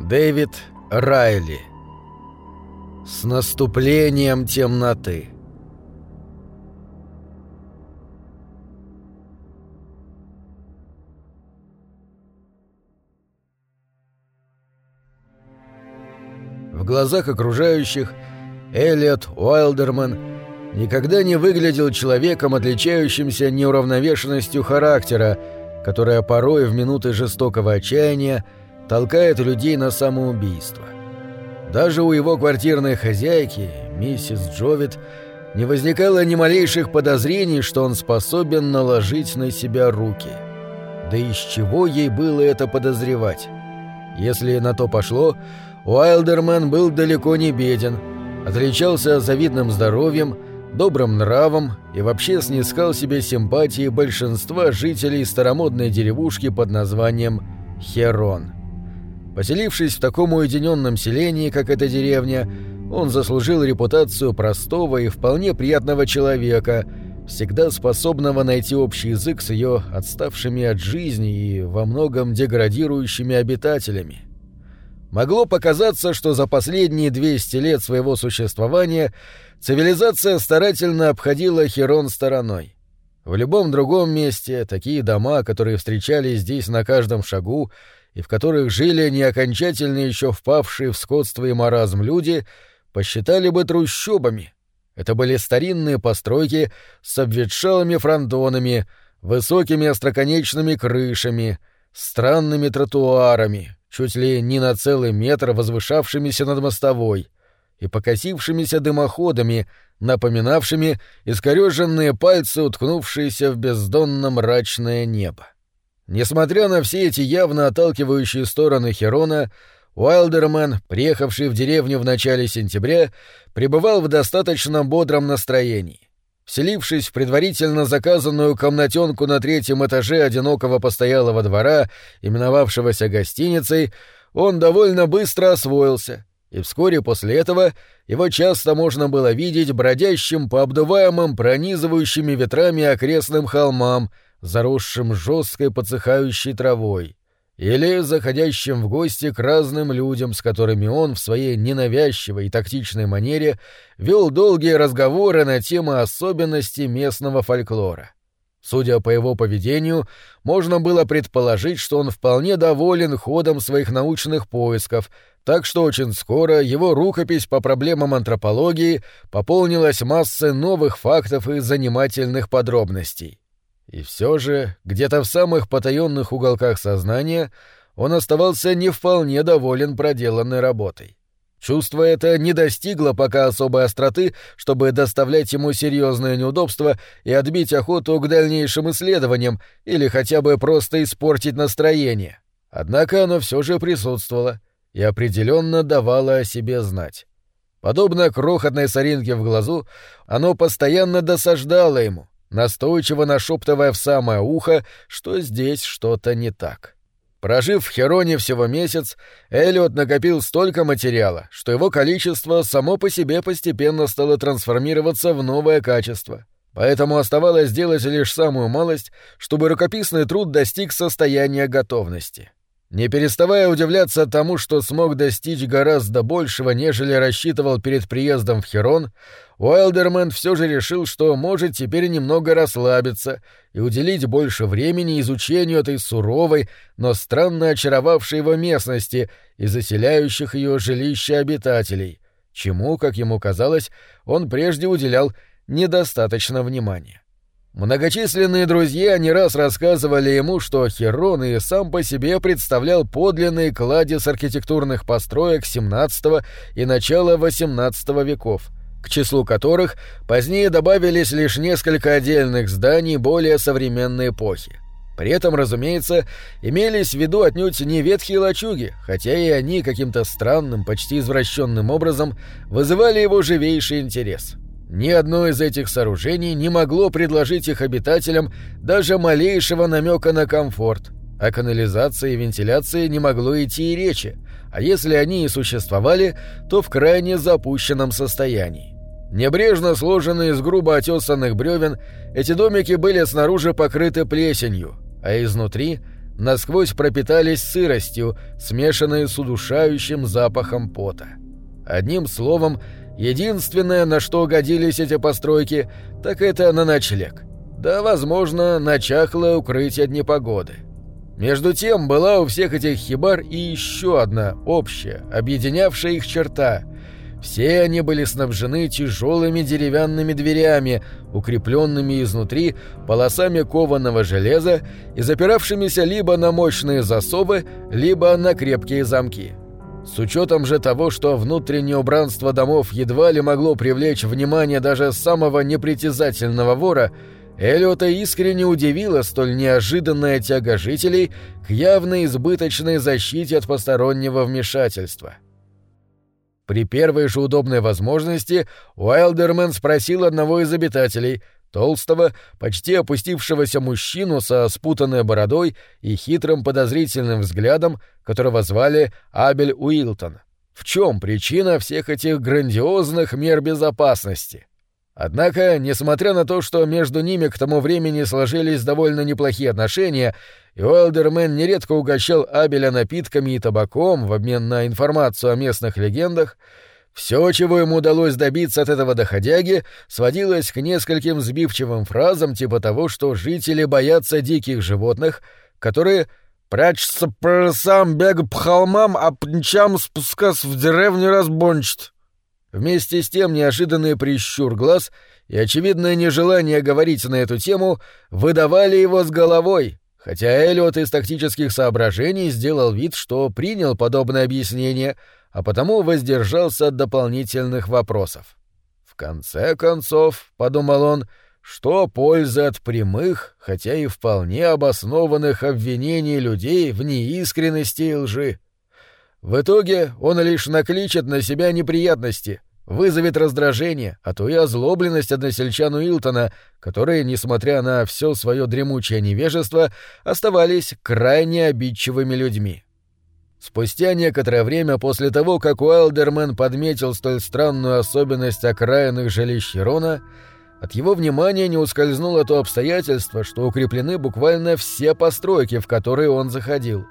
Дэвид Райли. С наступлением темноты. В глазах окружающих Элliot Уайлдерман никогда не выглядел человеком, отличающимся неуравновешенностью характера, которая порой в минуты жестокого отчаяния толкает людей на самоубийство. Даже у его квартирной хозяйки, миссис Джовит, не возникало ни малейших подозрений, что он способен наложить на себя руки. Да из чего ей было это подозревать? Если на то пошло, Уайлдерман был далеко не беден, отличался завидным здоровьем, добрым нравом и вообще снискал себе симпатии большинства жителей старомодной деревушки под названием Херон. Поселившись в таком уединенном селении, как эта деревня, он заслужил репутацию простого и вполне приятного человека, всегда способного найти общий язык с ее отставшими от жизни и во многом деградирующими обитателями. Могло показаться, что за последние 200 лет своего существования цивилизация старательно обходила Херон стороной. В любом другом месте такие дома, которые встречались здесь на каждом шагу, и в которых жили не окончательно еще впавшие в скотство и маразм люди, посчитали бы трущобами. Это были старинные постройки с обветшалыми фронтонами, высокими остроконечными крышами, странными тротуарами, чуть ли не на целый метр возвышавшимися над мостовой, и покосившимися дымоходами, напоминавшими искорёженные пальцы, уткнувшиеся в бездонно мрачное небо. Несмотря на все эти явно отталкивающие стороны Херона, Уайлдермен, приехавший в деревню в начале сентября, пребывал в достаточно бодром настроении. Вселившись в предварительно заказанную комнатенку на третьем этаже одинокого постоялого двора, именовавшегося гостиницей, он довольно быстро освоился, и вскоре после этого его часто можно было видеть бродящим по обдуваемым пронизывающими ветрами окрестным холмам — заросшим жесткой подсыхающей травой, или заходящим в гости к разным людям, с которыми он в своей ненавязчивой и тактичной манере вел долгие разговоры на темы особенностей местного фольклора. Судя по его поведению, можно было предположить, что он вполне доволен ходом своих научных поисков, так что очень скоро его рукопись по проблемам антропологии пополнилась массой новых фактов и занимательных подробностей. И все же, где-то в самых потаенных уголках сознания, он оставался не вполне доволен проделанной работой. Чувство это не достигло пока особой остроты, чтобы доставлять ему серьезное неудобство и отбить охоту к дальнейшим исследованиям или хотя бы просто испортить настроение. Однако оно все же присутствовало и определенно давало о себе знать. Подобно крохотной соринке в глазу, оно постоянно досаждало ему — настойчиво нашептывая в самое ухо, что здесь что-то не так. Прожив в Хероне всего месяц, Эллиот накопил столько материала, что его количество само по себе постепенно стало трансформироваться в новое качество. Поэтому оставалось сделать лишь самую малость, чтобы рукописный труд достиг состояния готовности. Не переставая удивляться тому, что смог достичь гораздо большего, нежели рассчитывал перед приездом в Херон, Уайлдермен все же решил, что может теперь немного расслабиться и уделить больше времени изучению этой суровой, но странно очаровавшей его местности и заселяющих ее жилища обитателей, чему, как ему казалось, он прежде уделял недостаточно внимания. Многочисленные друзья не раз рассказывали ему, что Херон и сам по себе представлял подлинный кладезь архитектурных построек XVII и начала XVIII веков, к числу которых позднее добавились лишь несколько отдельных зданий более современной эпохи. При этом, разумеется, имелись в виду отнюдь не ветхие лачуги, хотя и они каким-то странным, почти извращенным образом вызывали его живейший интерес — ни одно из этих сооружений не могло предложить их обитателям даже малейшего намека на комфорт. О канализации и вентиляции не могло идти и речи, а если они и существовали, то в крайне запущенном состоянии. Небрежно сложенные из грубо отесанных бревен, эти домики были снаружи покрыты плесенью, а изнутри насквозь пропитались сыростью, смешанной с удушающим запахом пота. Одним словом, единственное, на что годились эти постройки, так это на ночлег. Да, возможно, на чахлое укрытие от непогоды. Между тем, была у всех этих хибар и еще одна общая, объединявшая их черта — все они были снабжены тяжелыми деревянными дверями, укрепленными изнутри полосами кованого железа и запиравшимися либо на мощные засовы, либо на крепкие замки. С учетом же того, что внутреннее убранство домов едва ли могло привлечь внимание даже самого непритязательного вора, Эллиота искренне удивила столь неожиданная тяга жителей к явной избыточной защите от постороннего вмешательства. — при первой же удобной возможности Уайлдермен спросил одного из обитателей, толстого, почти опустившегося мужчину со спутанной бородой и хитрым подозрительным взглядом, которого звали Абель Уилтон. В чем причина всех этих грандиозных мер безопасности? Однако, несмотря на то, что между ними к тому времени сложились довольно неплохие отношения, и Уэлдермен нередко угощал Абеля напитками и табаком в обмен на информацию о местных легендах, все, чего ему удалось добиться от этого доходяги, сводилось к нескольким сбивчивым фразам типа того, что жители боятся диких животных, которые «прячутся по лесам, бегают по холмам, а по ночам спускаться в деревню разбончат». Вместе с тем неожиданный прищур глаз и очевидное нежелание говорить на эту тему выдавали его с головой, хотя Эллиот из тактических соображений сделал вид, что принял подобное объяснение, а потому воздержался от дополнительных вопросов. В конце концов, — подумал он, — что пользы от прямых, хотя и вполне обоснованных обвинений людей в неискренности и лжи? В итоге он лишь накличет на себя неприятности, вызовет раздражение, а то и озлобленность односельчан Уилтона, которые, несмотря на все свое дремучее невежество, оставались крайне обидчивыми людьми. Спустя некоторое время после того, как Уайлдермен подметил столь странную особенность окраинных жилищ Херона, от его внимания не ускользнуло то обстоятельство, что укреплены буквально все постройки, в которые он заходил.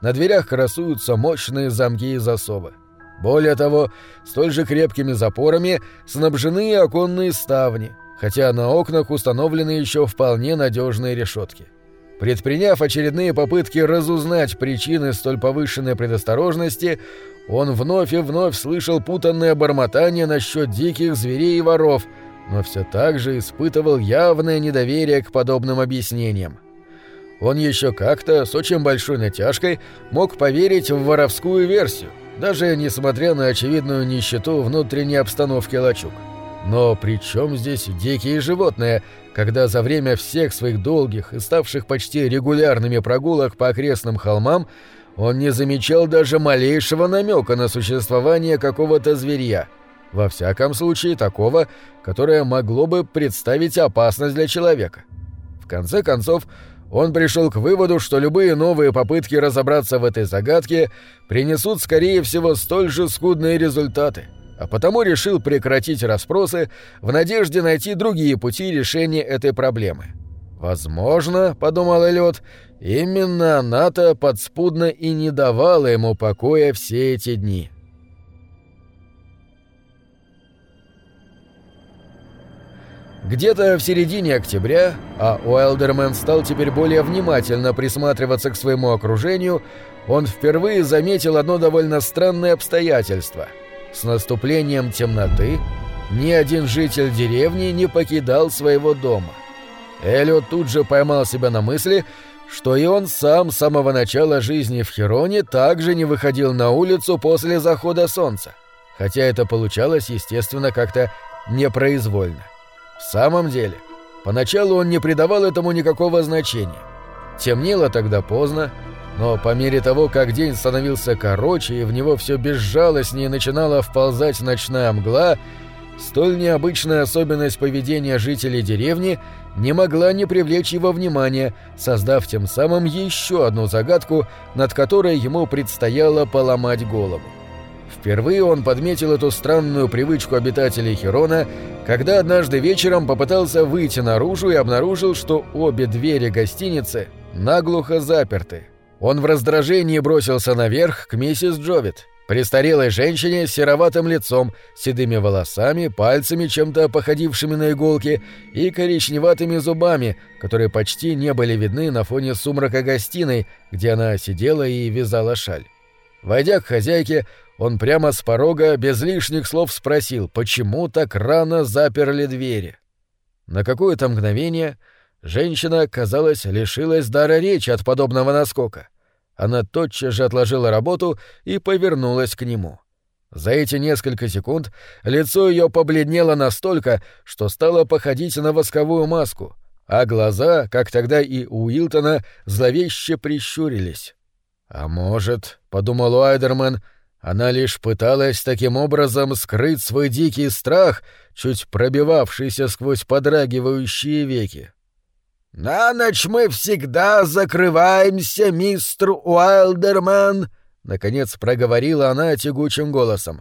На дверях красуются мощные замки и засовы. Более того, столь же крепкими запорами снабжены оконные ставни, хотя на окнах установлены еще вполне надежные решетки. Предприняв очередные попытки разузнать причины столь повышенной предосторожности, он вновь и вновь слышал путанное бормотание насчет диких зверей и воров, но все так же испытывал явное недоверие к подобным объяснениям. Он еще как-то, с очень большой натяжкой, мог поверить в воровскую версию – даже несмотря на очевидную нищету внутренней обстановки лачуг. Но при чем здесь дикие животные, когда за время всех своих долгих и ставших почти регулярными прогулок по окрестным холмам он не замечал даже малейшего намека на существование какого-то зверья, во всяком случае такого, которое могло бы представить опасность для человека. В конце концов, он пришел к выводу, что любые новые попытки разобраться в этой загадке принесут, скорее всего, столь же скудные результаты, а потому решил прекратить расспросы в надежде найти другие пути решения этой проблемы. «Возможно, — подумал Эллиот, — именно она-то подспудно и не давала ему покоя все эти дни». Где-то в середине октября, а Уайлдермен стал теперь более внимательно присматриваться к своему окружению, он впервые заметил одно довольно странное обстоятельство. С наступлением темноты ни один житель деревни не покидал своего дома. Эллиот тут же поймал себя на мысли, что и он сам с самого начала жизни в Хероне также не выходил на улицу после захода солнца, хотя это получалось, естественно, как-то непроизвольно. В самом деле, поначалу он не придавал этому никакого значения. Темнело тогда поздно, но по мере того, как день становился короче и в него все безжалостнее начинала вползать ночная мгла, столь необычная особенность поведения жителей деревни не могла не привлечь его внимания, создав тем самым еще одну загадку, над которой ему предстояло поломать голову. Впервые он подметил эту странную привычку обитателей Херона, когда однажды вечером попытался выйти наружу и обнаружил, что обе двери гостиницы наглухо заперты. Он в раздражении бросился наверх к миссис Джовит, престарелой женщине с сероватым лицом, седыми волосами, пальцами, чем-то походившими на иголки, и коричневатыми зубами, которые почти не были видны на фоне сумрака гостиной, где она сидела и вязала шаль. Войдя к хозяйке, он прямо с порога без лишних слов спросил, почему так рано заперли двери. На какое-то мгновение женщина, казалось, лишилась дара речи от подобного наскока. Она тотчас же отложила работу и повернулась к нему. За эти несколько секунд лицо ее побледнело настолько, что стало походить на восковую маску, а глаза, как тогда и у Уилтона, зловеще прищурились. «А может, — подумал Уайдерман, — она лишь пыталась таким образом скрыть свой дикий страх, чуть пробивавшийся сквозь подрагивающие веки. «На ночь мы всегда закрываемся, мистер Уайлдерман», — наконец проговорила она тягучим голосом.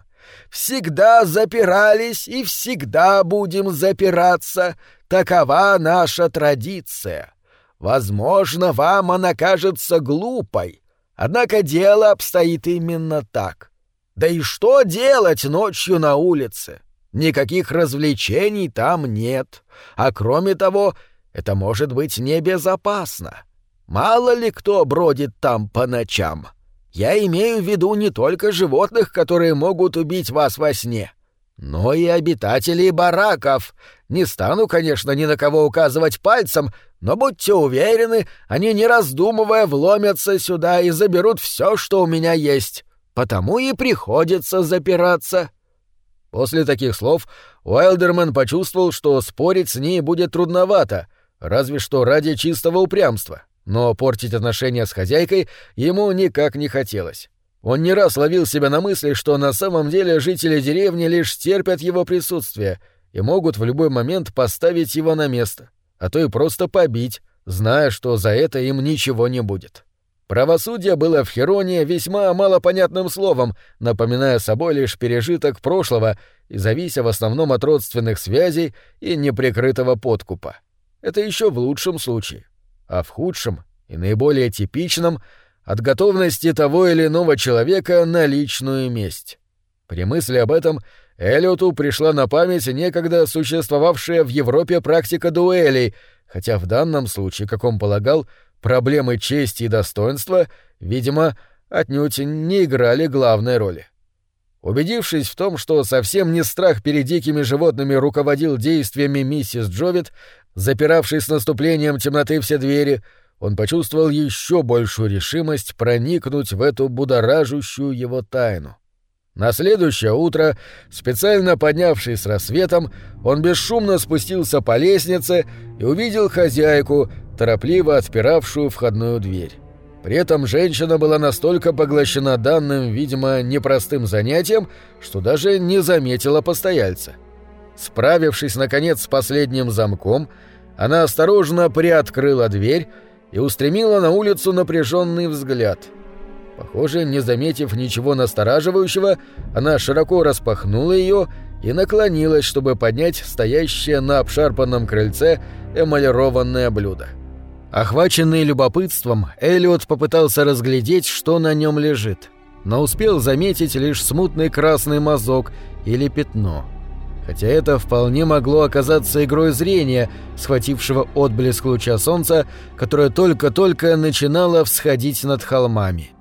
«Всегда запирались и всегда будем запираться. Такова наша традиция. Возможно, вам она кажется глупой, однако дело обстоит именно так. Да и что делать ночью на улице? Никаких развлечений там нет. А кроме того, это может быть небезопасно. Мало ли кто бродит там по ночам. Я имею в виду не только животных, которые могут убить вас во сне, но и обитателей бараков. Не стану, конечно, ни на кого указывать пальцем, но будьте уверены, они, не раздумывая, вломятся сюда и заберут все, что у меня есть. Потому и приходится запираться. После таких слов Уайлдерман почувствовал, что спорить с ней будет трудновато — разве что ради чистого упрямства, но портить отношения с хозяйкой ему никак не хотелось. Он не раз ловил себя на мысли, что на самом деле жители деревни лишь терпят его присутствие и могут в любой момент поставить его на место, а то и просто побить, зная, что за это им ничего не будет. Правосудие было в Хероне весьма малопонятным словом, напоминая собой лишь пережиток прошлого и завися в основном от родственных связей и неприкрытого подкупа. Это еще в лучшем случае. А в худшем и наиболее типичном — от готовности того или иного человека на личную месть. При мысли об этом Эллиоту пришла на память некогда существовавшая в Европе практика дуэлей, хотя в данном случае, как он полагал, проблемы чести и достоинства, видимо, отнюдь не играли главной роли. Убедившись в том, что совсем не страх перед дикими животными руководил действиями миссис Джовит, запиравшей с наступлением темноты все двери, он почувствовал еще большую решимость проникнуть в эту будоражущую его тайну. На следующее утро, специально поднявшись с рассветом, он бесшумно спустился по лестнице и увидел хозяйку, торопливо отпиравшую входную дверь. При этом женщина была настолько поглощена данным, видимо, непростым занятием, что даже не заметила постояльца. Справившись, наконец, с последним замком, она осторожно приоткрыла дверь и устремила на улицу напряженный взгляд. Похоже, не заметив ничего настораживающего, она широко распахнула ее и наклонилась, чтобы поднять стоящее на обшарпанном крыльце эмалированное блюдо. — Охваченный любопытством, Элliot попытался разглядеть, что на нем лежит, но успел заметить лишь смутный красный мазок или пятно. Хотя это вполне могло оказаться игрой зрения, схватившего отблеск луча солнца, которое только-только начинало всходить над холмами.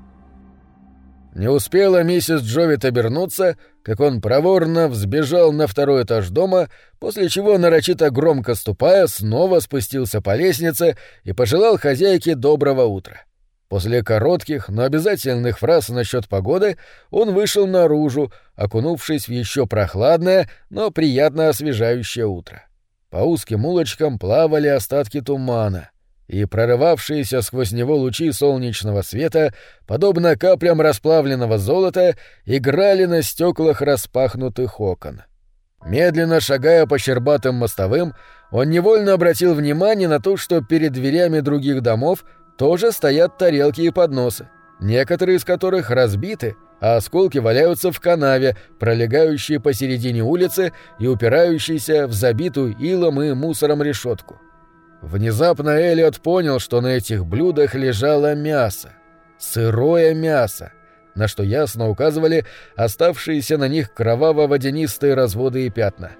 Не успела миссис Джовит обернуться, как он проворно взбежал на второй этаж дома, после чего, нарочито громко ступая, снова спустился по лестнице и пожелал хозяйке доброго утра. После коротких, но обязательных фраз насчет погоды он вышел наружу, окунувшись в еще прохладное, но приятно освежающее утро. По узким улочкам плавали остатки тумана и прорывавшиеся сквозь него лучи солнечного света, подобно каплям расплавленного золота, играли на стеклах распахнутых окон. Медленно шагая по щербатым мостовым, он невольно обратил внимание на то, что перед дверями других домов тоже стоят тарелки и подносы, некоторые из которых разбиты, а осколки валяются в канаве, пролегающей посередине улицы и упирающейся в забитую илом и мусором решетку. Внезапно Элliot понял, что на этих блюдах лежало мясо. Сырое мясо, на что ясно указывали оставшиеся на них кроваво-водянистые разводы и пятна.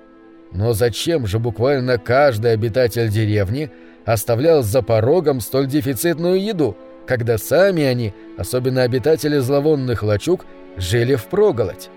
Но зачем же буквально каждый обитатель деревни оставлял за порогом столь дефицитную еду, когда сами они, особенно обитатели зловонных лачуг, жили впроголодь?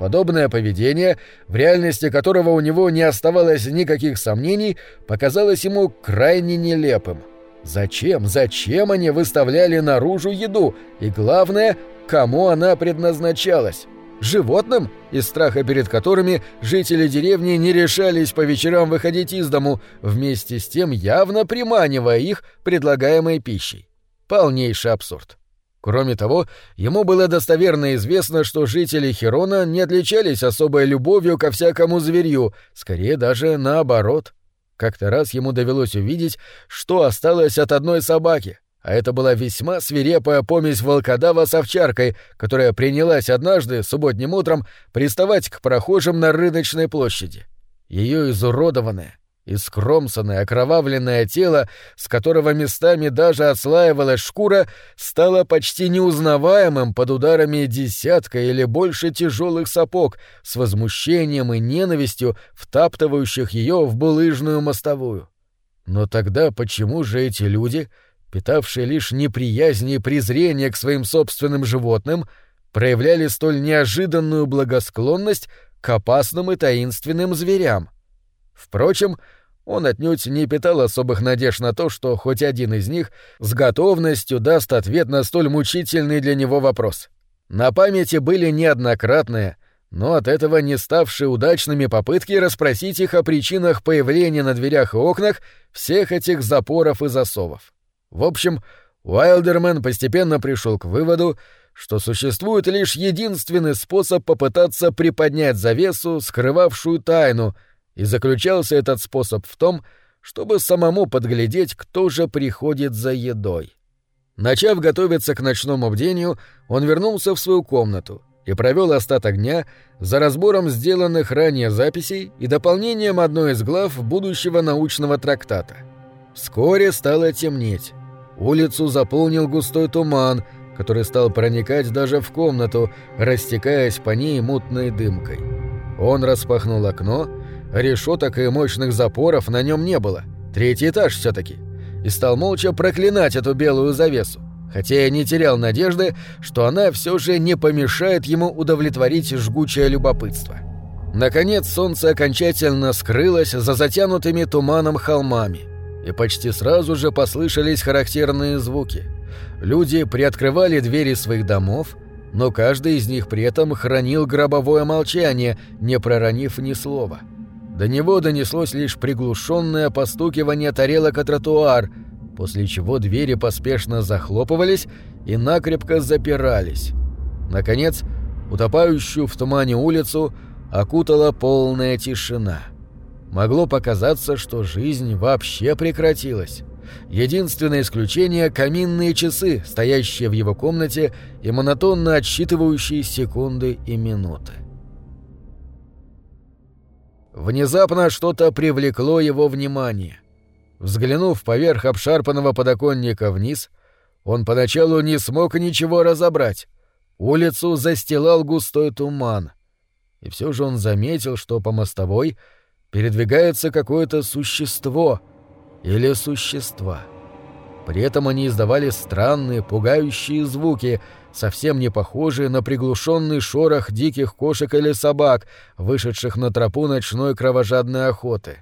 Подобное поведение, в реальности которого у него не оставалось никаких сомнений, показалось ему крайне нелепым. Зачем, зачем они выставляли наружу еду? И главное, кому она предназначалась? Животным, из страха перед которыми жители деревни не решались по вечерам выходить из дому, вместе с тем явно приманивая их предлагаемой пищей. Полнейший абсурд. Кроме того, ему было достоверно известно, что жители Херона не отличались особой любовью ко всякому зверью, скорее даже наоборот. Как-то раз ему довелось увидеть, что осталось от одной собаки, а это была весьма свирепая помесь волкодава с овчаркой, которая принялась однажды, субботним утром, приставать к прохожим на рыночной площади. Ее изуродованное, Искромсанное, окровавленное тело, с которого местами даже отслаивалась шкура, стало почти неузнаваемым под ударами десятка или больше тяжелых сапог, с возмущением и ненавистью, втаптывающих ее в булыжную мостовую. Но тогда почему же эти люди, питавшие лишь неприязнь и презрение к своим собственным животным, проявляли столь неожиданную благосклонность к опасным и таинственным зверям? Впрочем, он отнюдь не питал особых надежд на то, что хоть один из них с готовностью даст ответ на столь мучительный для него вопрос. На памяти были неоднократные, но от этого не ставшие удачными попытки расспросить их о причинах появления на дверях и окнах всех этих запоров и засовов. В общем, Уайлдермен постепенно пришел к выводу, что существует лишь единственный способ попытаться приподнять завесу, скрывавшую тайну — и заключался этот способ в том, чтобы самому подглядеть, кто же приходит за едой. Начав готовиться к ночному бдению, он вернулся в свою комнату и провел остаток дня за разбором сделанных ранее записей и дополнением одной из глав будущего научного трактата. Вскоре стало темнеть. Улицу заполнил густой туман, который стал проникать даже в комнату, растекаясь по ней мутной дымкой. Он распахнул окно Решеток и мощных запоров на нем не было. Третий этаж все-таки. И стал молча проклинать эту белую завесу. Хотя я не терял надежды, что она все же не помешает ему удовлетворить жгучее любопытство. Наконец солнце окончательно скрылось за затянутыми туманом холмами, и почти сразу же послышались характерные звуки. Люди приоткрывали двери своих домов, но каждый из них при этом хранил гробовое молчание, не проронив ни слова. — до него донеслось лишь приглушенное постукивание тарелок о тротуар, после чего двери поспешно захлопывались и накрепко запирались. Наконец, утопающую в тумане улицу окутала полная тишина. Могло показаться, что жизнь вообще прекратилась. Единственное исключение — каминные часы, стоящие в его комнате и монотонно отсчитывающие секунды и минуты. Внезапно что-то привлекло его внимание. Взглянув поверх обшарпанного подоконника вниз, он поначалу не смог ничего разобрать. Улицу застилал густой туман. И все же он заметил, что по мостовой передвигается какое-то существо или существа. При этом они издавали странные, пугающие звуки — совсем не похожие на приглушенный шорох диких кошек или собак, вышедших на тропу ночной кровожадной охоты.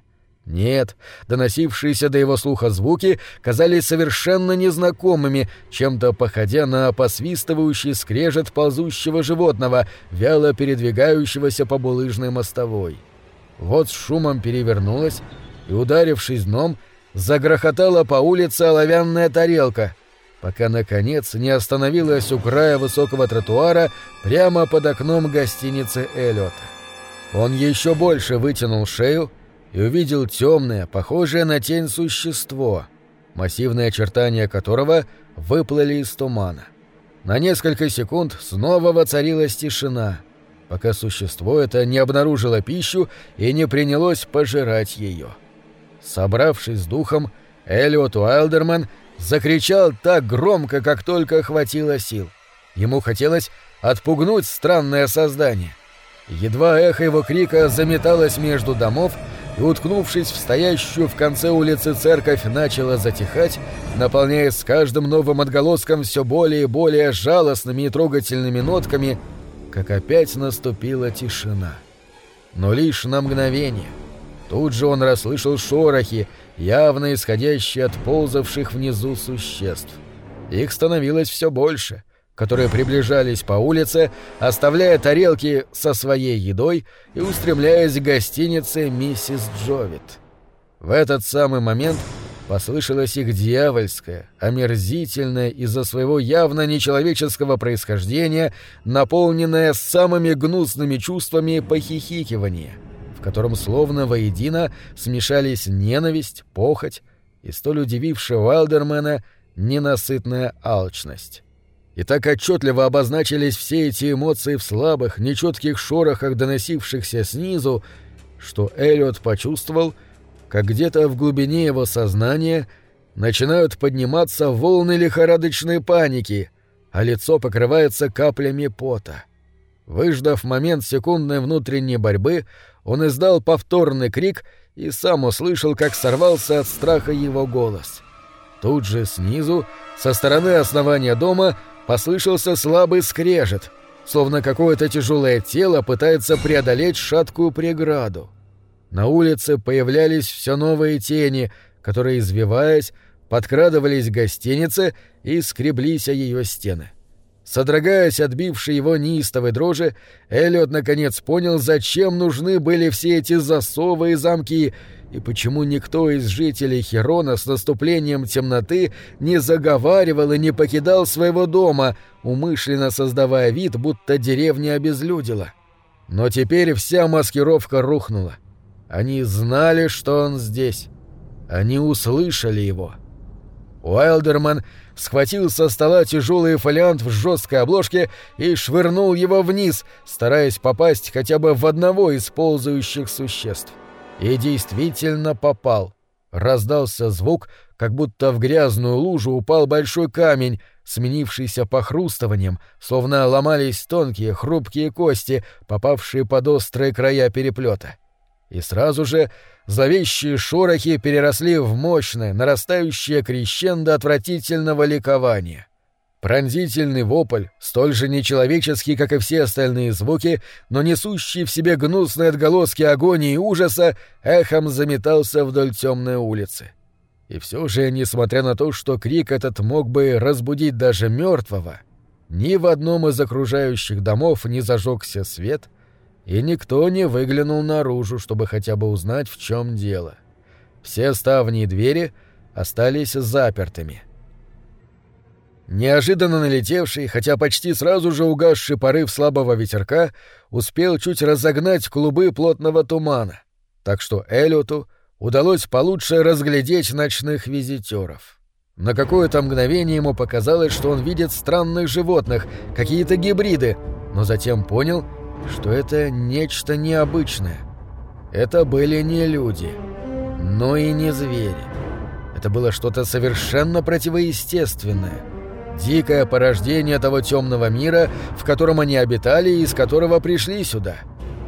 Нет, доносившиеся до его слуха звуки казались совершенно незнакомыми, чем-то походя на посвистывающий скрежет ползущего животного, вяло передвигающегося по булыжной мостовой. Вот с шумом перевернулась и, ударившись дном, загрохотала по улице оловянная тарелка — пока, наконец, не остановилась у края высокого тротуара прямо под окном гостиницы Эллиота. Он еще больше вытянул шею и увидел темное, похожее на тень существо, массивные очертания которого выплыли из тумана. На несколько секунд снова воцарилась тишина, пока существо это не обнаружило пищу и не принялось пожирать ее. Собравшись с духом, Эллиот Уайлдерман закричал так громко, как только хватило сил. Ему хотелось отпугнуть странное создание. Едва эхо его крика заметалось между домов, и, уткнувшись в стоящую в конце улицы церковь, начала затихать, наполняясь с каждым новым отголоском все более и более жалостными и трогательными нотками, как опять наступила тишина. Но лишь на мгновение. Тут же он расслышал шорохи, явно исходящие от ползавших внизу существ. Их становилось все больше которые приближались по улице, оставляя тарелки со своей едой и устремляясь к гостинице миссис Джовит. В этот самый момент послышалось их дьявольское, омерзительное из-за своего явно нечеловеческого происхождения, наполненное самыми гнусными чувствами похихикивания, в котором словно воедино смешались ненависть, похоть и столь удивившая Уайлдермена ненасытная алчность и так отчетливо обозначились все эти эмоции в слабых, нечетких шорохах, доносившихся снизу, что Эллиот почувствовал, как где-то в глубине его сознания начинают подниматься волны лихорадочной паники, а лицо покрывается каплями пота. Выждав момент секундной внутренней борьбы, он издал повторный крик и сам услышал, как сорвался от страха его голос. Тут же снизу, со стороны основания дома, послышался слабый скрежет, словно какое-то тяжелое тело пытается преодолеть шаткую преграду. На улице появлялись все новые тени, которые, извиваясь, подкрадывались к гостинице и скреблись о ее стены. Содрогаясь от бившей его неистовой дрожи, Эллиот наконец понял, зачем нужны были все эти засовы и замки, и почему никто из жителей Херона с наступлением темноты не заговаривал и не покидал своего дома, умышленно создавая вид, будто деревня обезлюдила. Но теперь вся маскировка рухнула. Они знали, что он здесь. Они услышали его. Уайлдерман схватил со стола тяжелый фолиант в жесткой обложке и швырнул его вниз, стараясь попасть хотя бы в одного из ползающих существ. — и действительно попал. Раздался звук, как будто в грязную лужу упал большой камень, сменившийся похрустыванием, словно ломались тонкие хрупкие кости, попавшие под острые края переплета. И сразу же зловещие шорохи переросли в мощное, нарастающее крещендо отвратительного ликования. Пронзительный вопль, столь же нечеловеческий, как и все остальные звуки, но несущий в себе гнусные отголоски агонии и ужаса, эхом заметался вдоль темной улицы. И все же, несмотря на то, что крик этот мог бы разбудить даже мертвого, ни в одном из окружающих домов не зажегся свет, и никто не выглянул наружу, чтобы хотя бы узнать, в чем дело. Все ставни и двери остались запертыми — Неожиданно налетевший, хотя почти сразу же угасший порыв слабого ветерка, успел чуть разогнать клубы плотного тумана, так что Эллиоту удалось получше разглядеть ночных визитеров. На какое-то мгновение ему показалось, что он видит странных животных, какие-то гибриды, но затем понял, что это нечто необычное. Это были не люди, но и не звери. Это было что-то совершенно противоестественное — Дикое порождение того темного мира, в котором они обитали и из которого пришли сюда.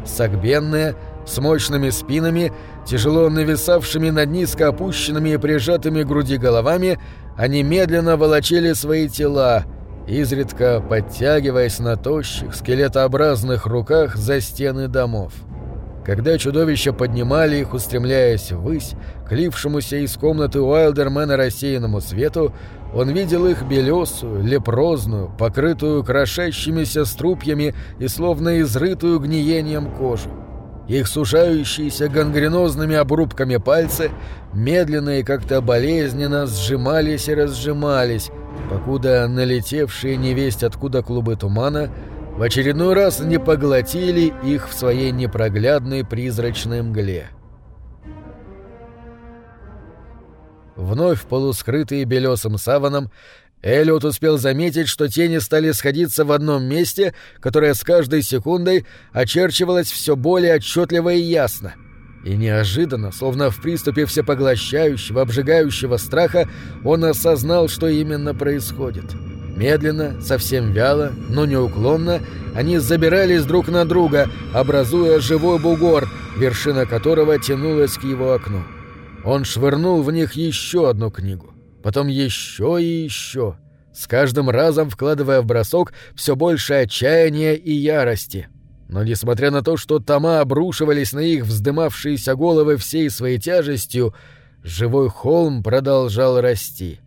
Согбенные, с мощными спинами, тяжело нависавшими над низко опущенными и прижатыми груди головами, они медленно волочили свои тела, изредка подтягиваясь на тощих, скелетообразных руках за стены домов. Когда чудовища поднимали их, устремляясь ввысь, к лившемуся из комнаты Уайлдермена рассеянному свету, он видел их белесую, лепрозную, покрытую крошащимися струпьями и словно изрытую гниением кожу. Их сужающиеся гангренозными обрубками пальцы медленно и как-то болезненно сжимались и разжимались, покуда налетевшие невесть откуда клубы тумана в очередной раз не поглотили их в своей непроглядной призрачной мгле. Вновь полускрытые белесым саваном, Эллиот успел заметить, что тени стали сходиться в одном месте, которое с каждой секундой очерчивалось все более отчетливо и ясно. И неожиданно, словно в приступе всепоглощающего, обжигающего страха, он осознал, что именно происходит. Медленно, совсем вяло, но неуклонно, они забирались друг на друга, образуя живой бугор, вершина которого тянулась к его окну. Он швырнул в них еще одну книгу, потом еще и еще, с каждым разом вкладывая в бросок все больше отчаяния и ярости. Но несмотря на то, что тома обрушивались на их вздымавшиеся головы всей своей тяжестью, живой холм продолжал расти.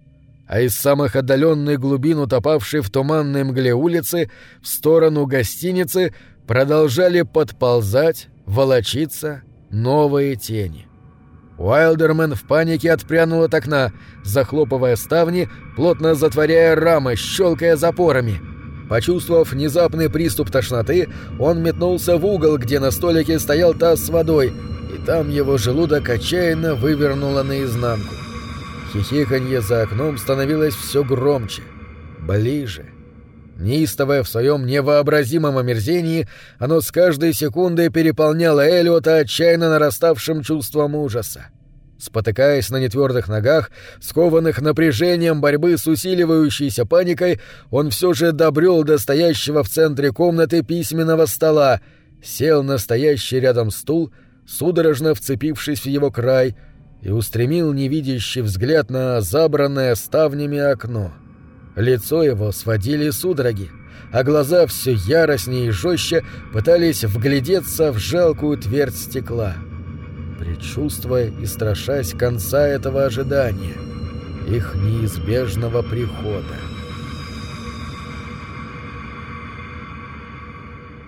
А из самых отдаленных глубин утопавшей в туманной мгле улицы в сторону гостиницы продолжали подползать, волочиться новые тени. Уайлдермен в панике отпрянул от окна, захлопывая ставни, плотно затворяя рамы, щелкая запорами. Почувствовав внезапный приступ тошноты, он метнулся в угол, где на столике стоял таз с водой, и там его желудок отчаянно вывернуло наизнанку. Хихиканье за окном становилось все громче, ближе. Неистовое в своем невообразимом омерзении, оно с каждой секундой переполняло Эллиота отчаянно нараставшим чувством ужаса. Спотыкаясь на нетвердых ногах, скованных напряжением борьбы с усиливающейся паникой, он все же добрел до стоящего в центре комнаты письменного стола, сел на стоящий рядом стул, судорожно вцепившись в его край, и устремил невидящий взгляд на забранное ставнями окно. — Лицо его сводили судороги, а глаза все яростнее и жестче пытались вглядеться в жалкую твердь стекла, предчувствуя и страшась конца этого ожидания, их неизбежного прихода.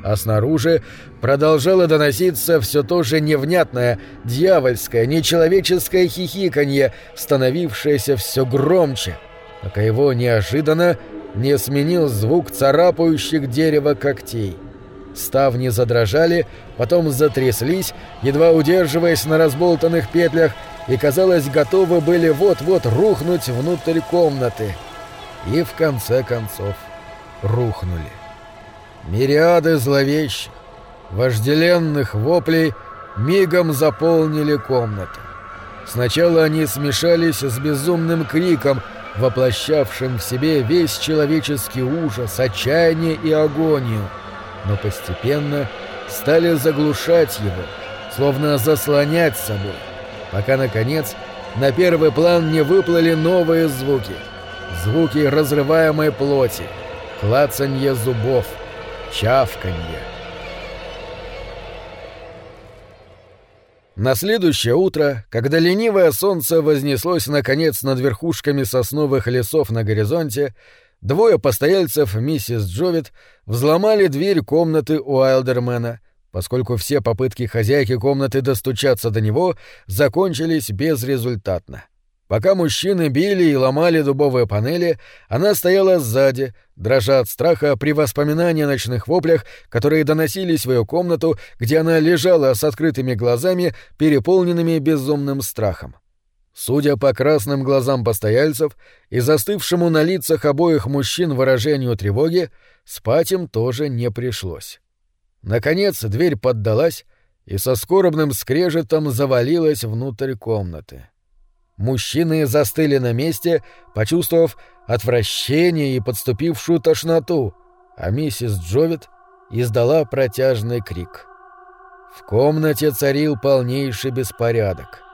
а снаружи продолжало доноситься все то же невнятное, дьявольское, нечеловеческое хихиканье, становившееся все громче, пока его неожиданно не сменил звук царапающих дерево когтей. Ставни задрожали, потом затряслись, едва удерживаясь на разболтанных петлях, и, казалось, готовы были вот-вот рухнуть внутрь комнаты. И в конце концов рухнули. Мириады зловещих, вожделенных воплей мигом заполнили комнату. Сначала они смешались с безумным криком — воплощавшим в себе весь человеческий ужас, отчаяние и агонию, но постепенно стали заглушать его, словно заслонять собой, пока, наконец, на первый план не выплыли новые звуки. Звуки разрываемой плоти, клацанье зубов, чавканье. На следующее утро, когда ленивое солнце вознеслось наконец над верхушками сосновых лесов на горизонте, двое постояльцев миссис Джовит взломали дверь комнаты Уайлдермена, поскольку все попытки хозяйки комнаты достучаться до него закончились безрезультатно. Пока мужчины били и ломали дубовые панели, она стояла сзади, дрожа от страха при воспоминании о ночных воплях, которые доносились в ее комнату, где она лежала с открытыми глазами, переполненными безумным страхом. Судя по красным глазам постояльцев и застывшему на лицах обоих мужчин выражению тревоги, спать им тоже не пришлось. Наконец дверь поддалась и со скорбным скрежетом завалилась внутрь комнаты. — Мужчины застыли на месте, почувствовав отвращение и подступившую тошноту, а миссис Джовит издала протяжный крик. В комнате царил полнейший беспорядок.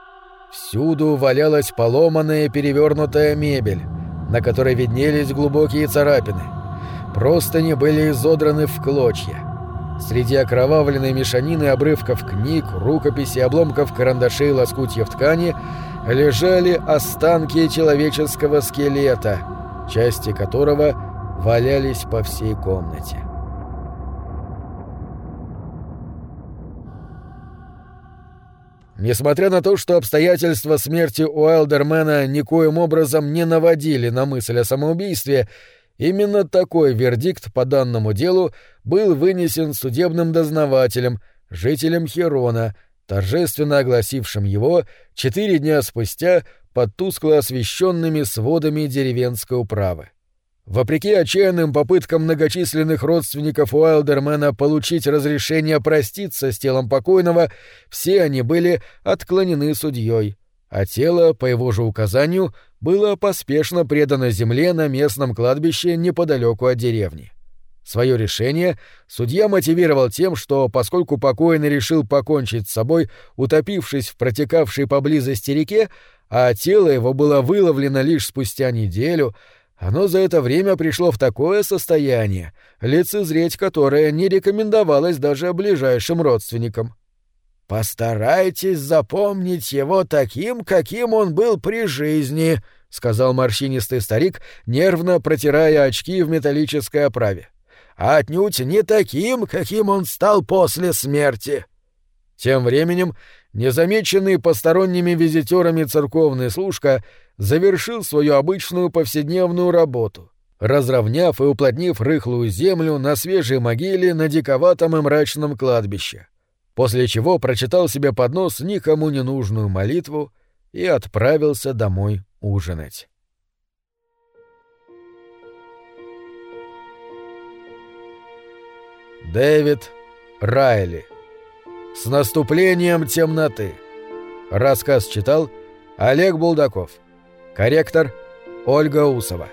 Всюду валялась поломанная перевернутая мебель, на которой виднелись глубокие царапины. Простыни были изодраны в клочья. Среди окровавленной мешанины обрывков книг, рукописей, обломков карандашей и лоскутьев ткани — лежали останки человеческого скелета, части которого валялись по всей комнате. Несмотря на то, что обстоятельства смерти Уайлдермена никоим образом не наводили на мысль о самоубийстве, именно такой вердикт по данному делу был вынесен судебным дознавателем, жителем Херона, торжественно огласившим его четыре дня спустя под тускло освещенными сводами деревенской управы. Вопреки отчаянным попыткам многочисленных родственников Уайлдермена получить разрешение проститься с телом покойного, все они были отклонены судьей, а тело, по его же указанию, было поспешно предано земле на местном кладбище неподалеку от деревни. Свое решение судья мотивировал тем, что поскольку покойный решил покончить с собой, утопившись в протекавшей поблизости реке, а тело его было выловлено лишь спустя неделю, оно за это время пришло в такое состояние, лицезреть которое не рекомендовалось даже ближайшим родственникам. «Постарайтесь запомнить его таким, каким он был при жизни», — сказал морщинистый старик, нервно протирая очки в металлической оправе. «А «Отнюдь не таким, каким он стал после смерти». Тем временем незамеченный посторонними визитерами церковный служка завершил свою обычную повседневную работу, разровняв и уплотнив рыхлую землю на свежей могиле на диковатом и мрачном кладбище, после чего прочитал себе под нос никому не нужную молитву и отправился домой ужинать. Дэвид Райли с наступлением темноты. Рассказ читал Олег Булдаков. Корректор Ольга Усова.